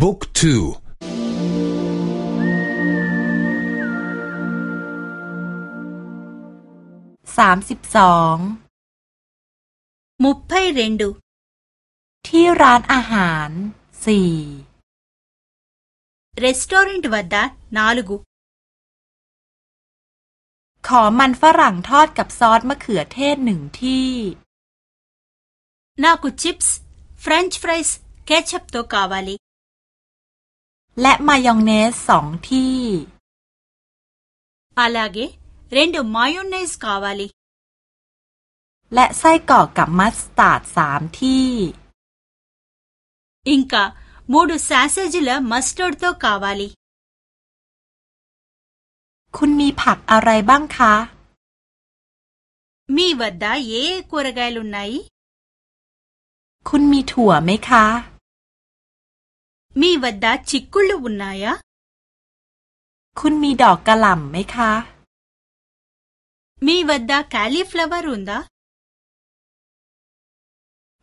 บุ๊กทู สามสิบสองมุพเพเรนดูที่ร้านอาหารสี่รีสตอรันวัดดา นาลูกุ ขอมันฝรั่งทอดกับซอสมะเขือเทศหนึ่งที่นาคุชิปส์เฟรนช์ฟรายส์เคชัพโตกาวาลีและมายองเนสสองที่ అలాగే రెండు మ య ో న ైน్ కావాలి และ ไส้กรอกกับมัสตาร์ดสามที่ อิงก క มูดูు స เซจิీล మస్టర్డ్తో กาวาลีคุณมีผักอะไรบ้างคะ มี వ ดดาเยూกัวร ల ు న ్ న ไนคุณมีถั่วไหมคะมีวัดดาชิกุลุบุนนายะ คุณมีดอกกะหล่ำไหมคะ มีวัดดาคาลิฟลาวารุนดา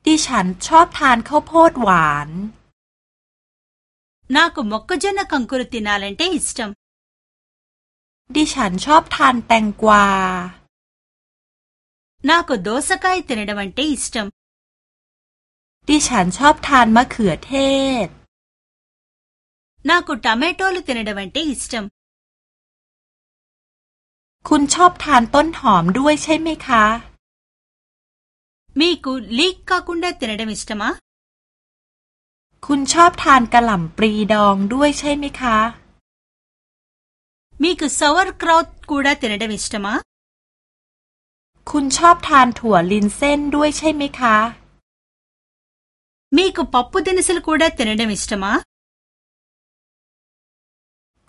ดิฉันชอบทานข้าวโพดหวานน่ากุมกกจนะ คังกุรตินาเลนเตอิสตัมดิฉันชอบทานแตงกวาน่ากุโดสกายตินะดวันเตอิสตัมดิฉันชอบทาน มะเขือเทศนากู న ต క ు టమాటోలు త ి న ้ం అంటే ఇష్టం คุณชอบทานต้นหอมด้วยใช่ไหมคะ มีกูลิกก็คุณได้ตินได้มิสต์มาคุณชอบทานกระหล่ำปรีดองด้วยใช่ไหมคะ มีกูซาวร์กรดกูได้ตินได้มิสต์มาคุณชอบทานถั่วลินเส้นด้วยใช่ไหมคะ มีกูปบปุดินสิลกูได้ตินได้มิสต์มา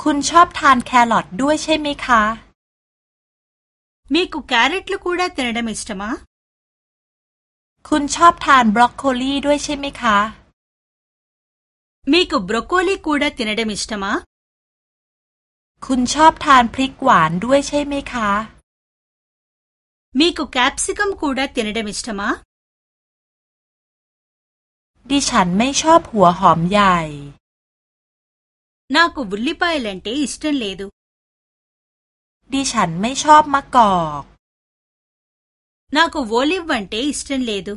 คุณชอบทานแครอทด้วยใช่ไหมคะ มีกุกแครอทลูกูดาตินด న డ ం ఇష్టమా คุณชอบทานบรอกโคลีด้วยใช่ไหมคะ มีกุบรอกโคลีกูดาตินด న డ ం ఇష్టమా คุณชอบทานพริกหวานด้วยใช่ไหมคะ มีกุแคปซิคัมกูดาติน త ดมิส ఇ ష ్ ట మ ดิฉันไม่ชอบหัวหอมใหญ่ నాకు ఉల్లిపాయలంటే ఇష్టం లేదు ดิฉันไม่ชอบมะกอก నాకు ఓలివ్ అంటే ఇష్టం లేదు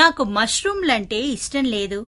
నాకు మష్రూమ్లంటే ఇష్టం లేదు